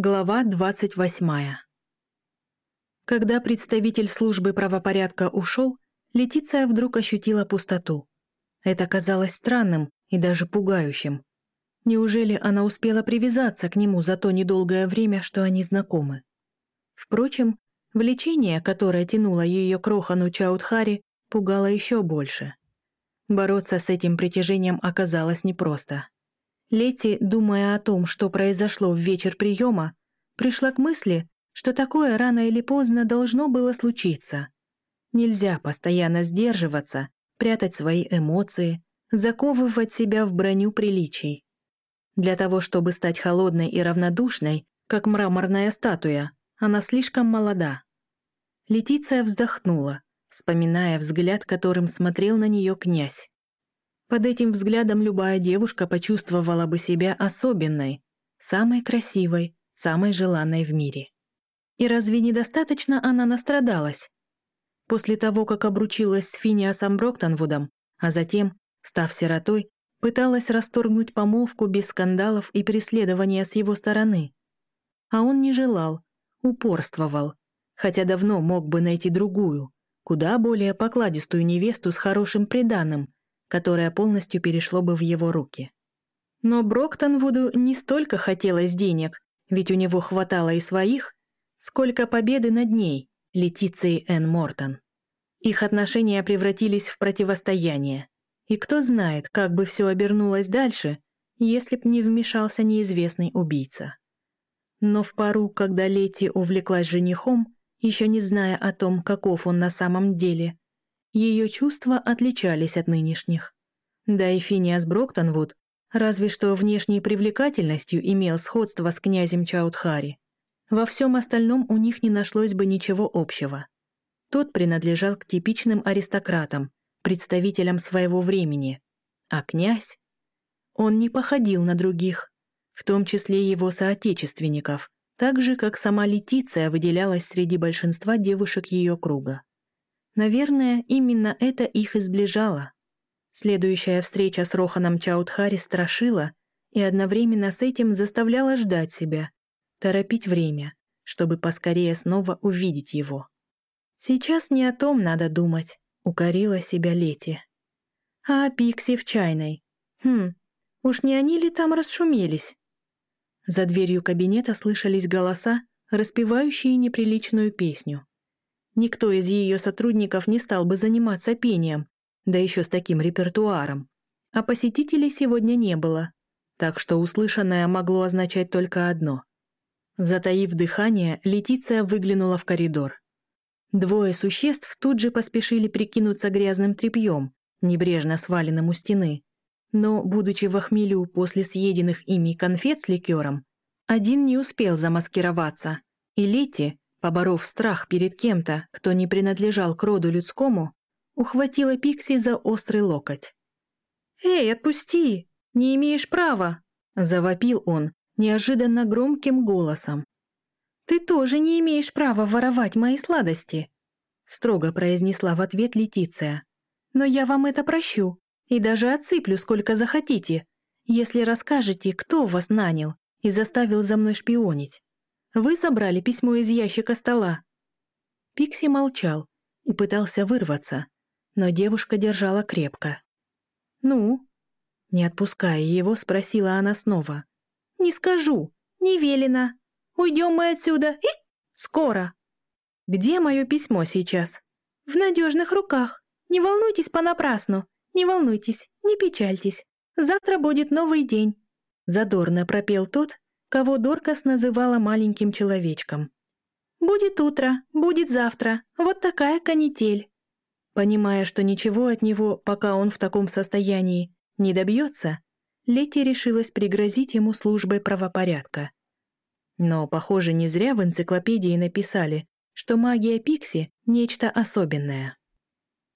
Глава 28. Когда представитель службы правопорядка ушел, Летиция вдруг ощутила пустоту. Это казалось странным и даже пугающим. Неужели она успела привязаться к нему за то недолгое время, что они знакомы? Впрочем, влечение, которое тянуло ее к Рохану Чаудхари, пугало еще больше. Бороться с этим притяжением оказалось непросто. Лети, думая о том, что произошло в вечер приема, пришла к мысли, что такое рано или поздно должно было случиться. Нельзя постоянно сдерживаться, прятать свои эмоции, заковывать себя в броню приличий. Для того, чтобы стать холодной и равнодушной, как мраморная статуя, она слишком молода. Летиция вздохнула, вспоминая взгляд, которым смотрел на нее князь. Под этим взглядом любая девушка почувствовала бы себя особенной, самой красивой, самой желанной в мире. И разве недостаточно она настрадалась? После того, как обручилась с Финиасом Броктонвудом, а затем, став сиротой, пыталась расторгнуть помолвку без скандалов и преследования с его стороны. А он не желал, упорствовал, хотя давно мог бы найти другую, куда более покладистую невесту с хорошим приданым, которое полностью перешло бы в его руки. Но Броктонвуду не столько хотелось денег, ведь у него хватало и своих, сколько победы над ней, Летицией Энн Мортон. Их отношения превратились в противостояние. И кто знает, как бы все обернулось дальше, если б не вмешался неизвестный убийца. Но в пару, когда Лети увлеклась женихом, еще не зная о том, каков он на самом деле, ее чувства отличались от нынешних. Да и Финиас Броктонвуд разве что внешней привлекательностью имел сходство с князем Чаудхари. Во всем остальном у них не нашлось бы ничего общего. Тот принадлежал к типичным аристократам, представителям своего времени, а князь... Он не походил на других, в том числе его соотечественников, так же, как сама Летиция выделялась среди большинства девушек ее круга. Наверное, именно это их и сближало. Следующая встреча с Роханом Чаудхари страшила и одновременно с этим заставляла ждать себя, торопить время, чтобы поскорее снова увидеть его. «Сейчас не о том надо думать», — укорила себя Лети. «А о Пикси в чайной? Хм, уж не они ли там расшумелись?» За дверью кабинета слышались голоса, распевающие неприличную песню. Никто из ее сотрудников не стал бы заниматься пением, да еще с таким репертуаром. А посетителей сегодня не было, так что услышанное могло означать только одно. Затаив дыхание, Летиция выглянула в коридор. Двое существ тут же поспешили прикинуться грязным тряпьем, небрежно сваленным у стены. Но, будучи в охмелю после съеденных ими конфет с ликером, один не успел замаскироваться, и Лети, Поборов страх перед кем-то, кто не принадлежал к роду людскому, ухватила Пикси за острый локоть. «Эй, отпусти! Не имеешь права!» – завопил он неожиданно громким голосом. «Ты тоже не имеешь права воровать мои сладости!» – строго произнесла в ответ Летиция. «Но я вам это прощу и даже отсыплю сколько захотите, если расскажете, кто вас нанял и заставил за мной шпионить. Вы забрали письмо из ящика стола». Пикси молчал и пытался вырваться, но девушка держала крепко. «Ну?» Не отпуская его, спросила она снова. «Не скажу. Не велено. Уйдем мы отсюда. И скоро». «Где мое письмо сейчас?» «В надежных руках. Не волнуйтесь понапрасну. Не волнуйтесь, не печальтесь. Завтра будет новый день». Задорно пропел тот, кого Доркас называла маленьким человечком. «Будет утро, будет завтра, вот такая канитель». Понимая, что ничего от него, пока он в таком состоянии, не добьется, Летти решилась пригрозить ему службой правопорядка. Но, похоже, не зря в энциклопедии написали, что магия Пикси — нечто особенное.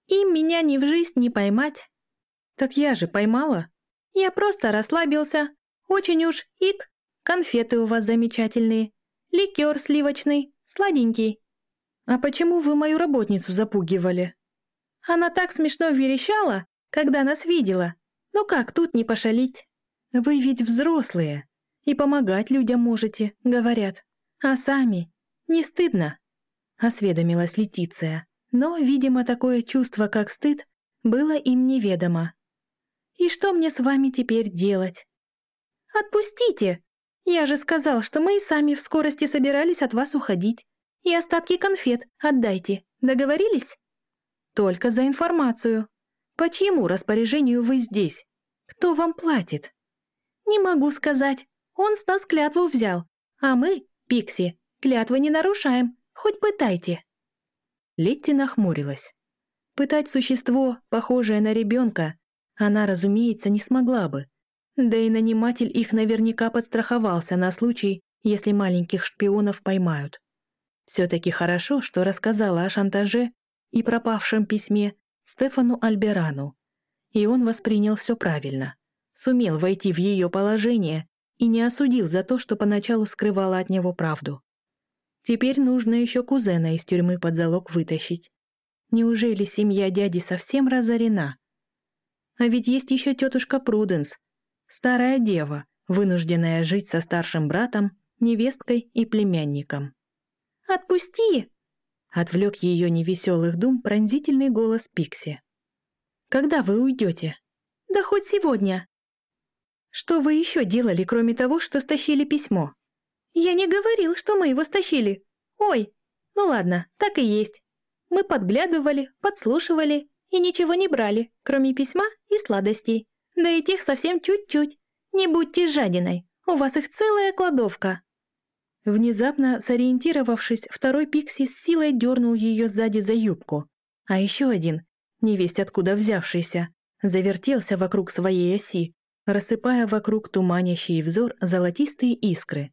«Им меня ни в жизнь не поймать». «Так я же поймала». «Я просто расслабился. Очень уж ик Конфеты у вас замечательные. Ликер сливочный, сладенький. А почему вы мою работницу запугивали? Она так смешно верещала, когда нас видела. Ну как тут не пошалить? Вы ведь взрослые. И помогать людям можете, говорят. А сами? Не стыдно?» Осведомилась Летиция. Но, видимо, такое чувство, как стыд, было им неведомо. «И что мне с вами теперь делать?» «Отпустите! Я же сказал, что мы и сами в скорости собирались от вас уходить. И остатки конфет отдайте. Договорились?» «Только за информацию. По чьему распоряжению вы здесь? Кто вам платит?» «Не могу сказать. Он с нас клятву взял. А мы, Пикси, клятвы не нарушаем. Хоть пытайте». Летти нахмурилась. Пытать существо, похожее на ребенка, она, разумеется, не смогла бы. Да и наниматель их наверняка подстраховался на случай, если маленьких шпионов поймают. Все-таки хорошо, что рассказала о шантаже и пропавшем письме Стефану Альберану. И он воспринял все правильно. Сумел войти в ее положение и не осудил за то, что поначалу скрывала от него правду. Теперь нужно еще кузена из тюрьмы под залог вытащить. Неужели семья дяди совсем разорена? А ведь есть еще тетушка Пруденс, старая дева, вынужденная жить со старшим братом, невесткой и племянником. «Отпусти!» — отвлек ее невеселых дум пронзительный голос Пикси. «Когда вы уйдете?» «Да хоть сегодня!» «Что вы еще делали, кроме того, что стащили письмо?» «Я не говорил, что мы его стащили. Ой, ну ладно, так и есть. Мы подглядывали, подслушивали и ничего не брали, кроме письма и сладостей. Да и тех совсем чуть-чуть. Не будьте жадиной, у вас их целая кладовка». Внезапно, сориентировавшись, второй Пикси с силой дернул ее сзади за юбку. А еще один, невесть откуда взявшийся, завертелся вокруг своей оси, рассыпая вокруг туманящий взор золотистые искры.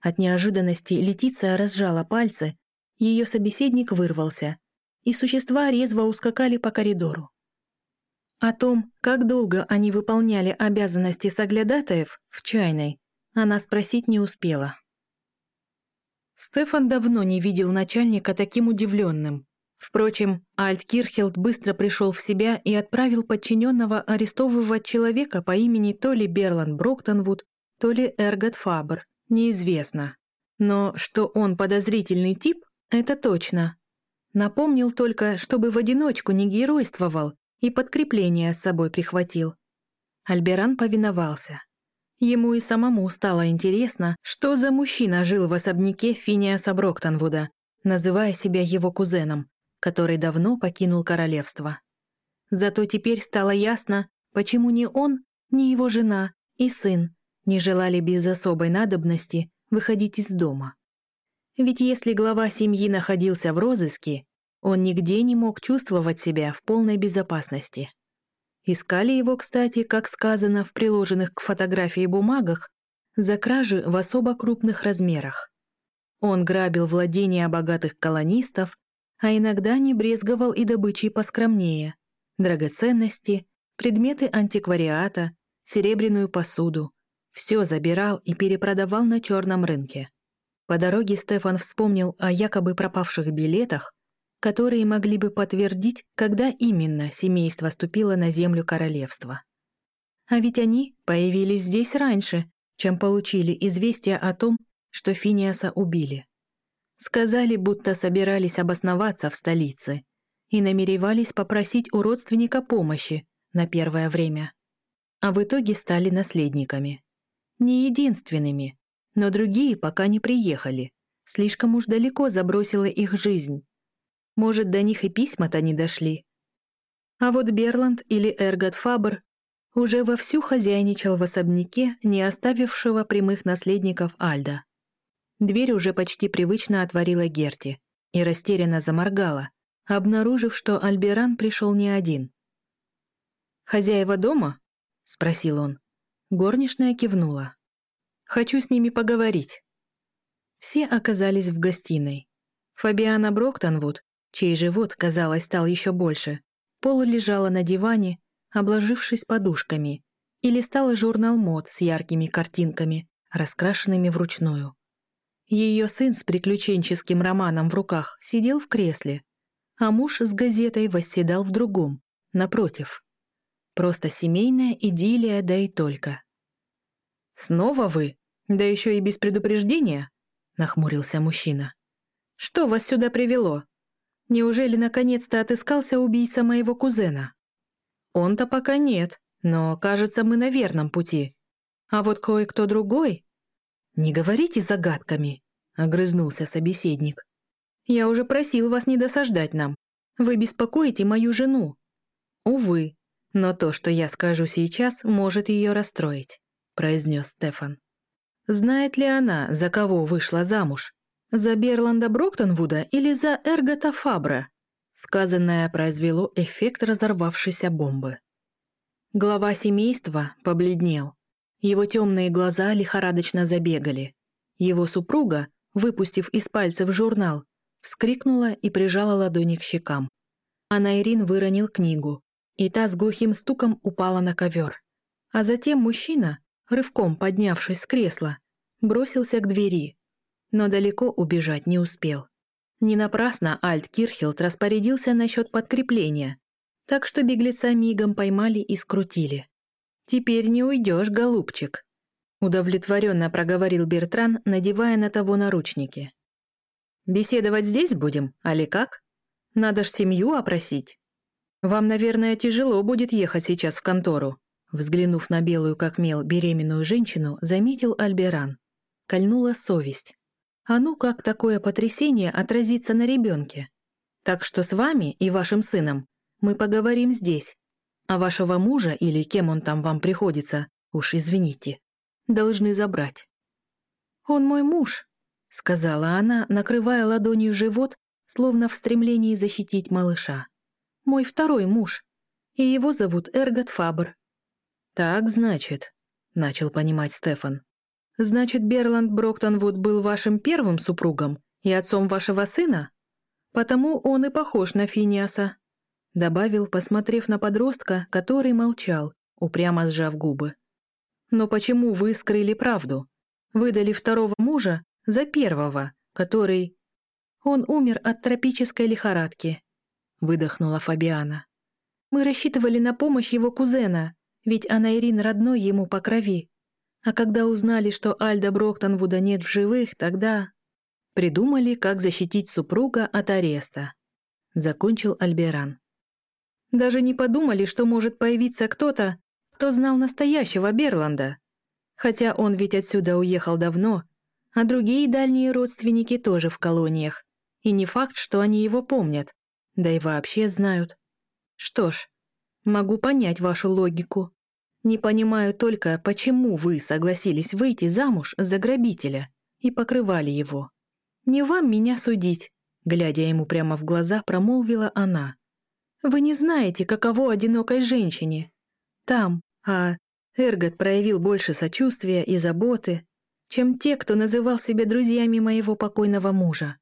От неожиданности Летиция разжала пальцы, ее собеседник вырвался, и существа резво ускакали по коридору. О том, как долго они выполняли обязанности соглядатаев в чайной, она спросить не успела. Стефан давно не видел начальника таким удивленным. Впрочем, Альт Кирхелд быстро пришел в себя и отправил подчиненного арестовывать человека по имени то ли Берланд Броктонвуд, то ли Эргот Фабр, неизвестно. Но что он подозрительный тип, это точно. Напомнил только, чтобы в одиночку не геройствовал и подкрепление с собой прихватил. Альберан повиновался. Ему и самому стало интересно, что за мужчина жил в особняке Финиаса Броктонвуда, называя себя его кузеном, который давно покинул королевство. Зато теперь стало ясно, почему ни он, ни его жена и сын не желали без особой надобности выходить из дома. Ведь если глава семьи находился в розыске, он нигде не мог чувствовать себя в полной безопасности. Искали его, кстати, как сказано в приложенных к фотографии бумагах, за кражи в особо крупных размерах. Он грабил владения богатых колонистов, а иногда не брезговал и добычей поскромнее. Драгоценности, предметы антиквариата, серебряную посуду. Все забирал и перепродавал на черном рынке. По дороге Стефан вспомнил о якобы пропавших билетах, которые могли бы подтвердить, когда именно семейство ступило на землю королевства. А ведь они появились здесь раньше, чем получили известие о том, что Финиаса убили. Сказали, будто собирались обосноваться в столице и намеревались попросить у родственника помощи на первое время. А в итоге стали наследниками. Не единственными, но другие пока не приехали. Слишком уж далеко забросила их жизнь. Может, до них и письма-то не дошли. А вот Берланд или Эргот Фабр уже вовсю хозяйничал в особняке, не оставившего прямых наследников Альда. Дверь уже почти привычно отворила Герти и растерянно заморгала, обнаружив, что Альберан пришел не один. «Хозяева дома?» — спросил он. Горничная кивнула. «Хочу с ними поговорить». Все оказались в гостиной. Фабиана Броктонвуд чей живот, казалось, стал еще больше, полулежала на диване, обложившись подушками, и листала журнал мод с яркими картинками, раскрашенными вручную. Ее сын с приключенческим романом в руках сидел в кресле, а муж с газетой восседал в другом, напротив. Просто семейная идиллия, да и только. «Снова вы?» — Да еще и без предупреждения?» — нахмурился мужчина. «Что вас сюда привело? Неужели наконец-то отыскался убийца моего кузена?» «Он-то пока нет, но, кажется, мы на верном пути. А вот кое-кто другой...» «Не говорите загадками», — огрызнулся собеседник. «Я уже просил вас не досаждать нам. Вы беспокоите мою жену». «Увы, но то, что я скажу сейчас, может ее расстроить», — произнес Стефан. «Знает ли она, за кого вышла замуж? За Берланда Броктонвуда или за Эргота Фабра?» Сказанное произвело эффект разорвавшейся бомбы. Глава семейства побледнел. Его темные глаза лихорадочно забегали. Его супруга, выпустив из пальцев журнал, вскрикнула и прижала ладони к щекам. А Найрин выронил книгу, и та с глухим стуком упала на ковер. А затем мужчина, рывком поднявшись с кресла, бросился к двери, но далеко убежать не успел. Не напрасно Альт Кирхилд распорядился насчет подкрепления, так что беглеца мигом поймали и скрутили. «Теперь не уйдешь, голубчик», — удовлетворенно проговорил Бертран, надевая на того наручники. «Беседовать здесь будем, али как? Надо ж семью опросить. Вам, наверное, тяжело будет ехать сейчас в контору», взглянув на белую как мел беременную женщину, заметил Альберан. Кольнула совесть. А ну как такое потрясение отразится на ребенке? Так что с вами и вашим сыном мы поговорим здесь. А вашего мужа, или кем он там вам приходится, уж извините, должны забрать». «Он мой муж», — сказала она, накрывая ладонью живот, словно в стремлении защитить малыша. «Мой второй муж, и его зовут Эргот Фабр». «Так, значит», — начал понимать Стефан. «Значит, Берланд Броктонвуд был вашим первым супругом и отцом вашего сына? Потому он и похож на Финиаса». Добавил, посмотрев на подростка, который молчал, упрямо сжав губы. «Но почему вы скрыли правду? Выдали второго мужа за первого, который...» «Он умер от тропической лихорадки», — выдохнула Фабиана. «Мы рассчитывали на помощь его кузена, ведь Анайрин родной ему по крови. А когда узнали, что Альда Броктонвуда нет в живых, тогда...» Придумали, как защитить супруга от ареста. Закончил Альберан. Даже не подумали, что может появиться кто-то, кто знал настоящего Берланда. Хотя он ведь отсюда уехал давно, а другие дальние родственники тоже в колониях. И не факт, что они его помнят, да и вообще знают. Что ж, могу понять вашу логику. Не понимаю только, почему вы согласились выйти замуж за грабителя и покрывали его. Не вам меня судить, глядя ему прямо в глаза, промолвила она. Вы не знаете, каково одинокой женщине. Там, а Эргот проявил больше сочувствия и заботы, чем те, кто называл себя друзьями моего покойного мужа.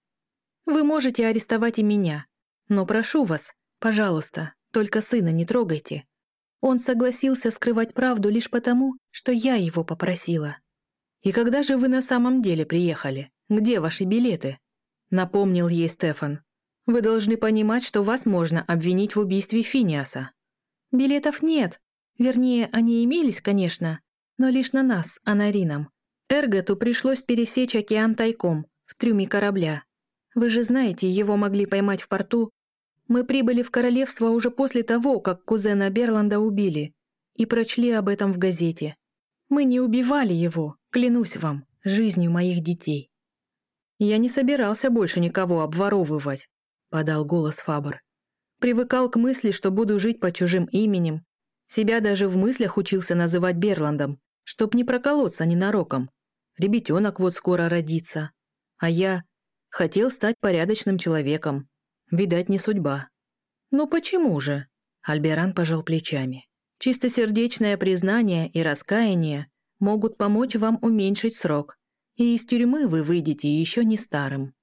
Вы можете арестовать и меня, но прошу вас, пожалуйста, только сына не трогайте. Он согласился скрывать правду лишь потому, что я его попросила. И когда же вы на самом деле приехали? Где ваши билеты? Напомнил ей Стефан. Вы должны понимать, что вас можно обвинить в убийстве Финиаса. Билетов нет. Вернее, они имелись, конечно, но лишь на нас, Анарином. Эрготу пришлось пересечь океан тайком, в трюме корабля. Вы же знаете, его могли поймать в порту. Мы прибыли в королевство уже после того, как кузена Берланда убили, и прочли об этом в газете. Мы не убивали его, клянусь вам, жизнью моих детей. Я не собирался больше никого обворовывать. — подал голос Фабр. «Привыкал к мысли, что буду жить под чужим именем. Себя даже в мыслях учился называть Берландом, чтоб не проколоться ненароком. Ребятенок вот скоро родится. А я хотел стать порядочным человеком. Видать, не судьба». «Ну почему же?» Альберан пожал плечами. «Чистосердечное признание и раскаяние могут помочь вам уменьшить срок, и из тюрьмы вы выйдете еще не старым».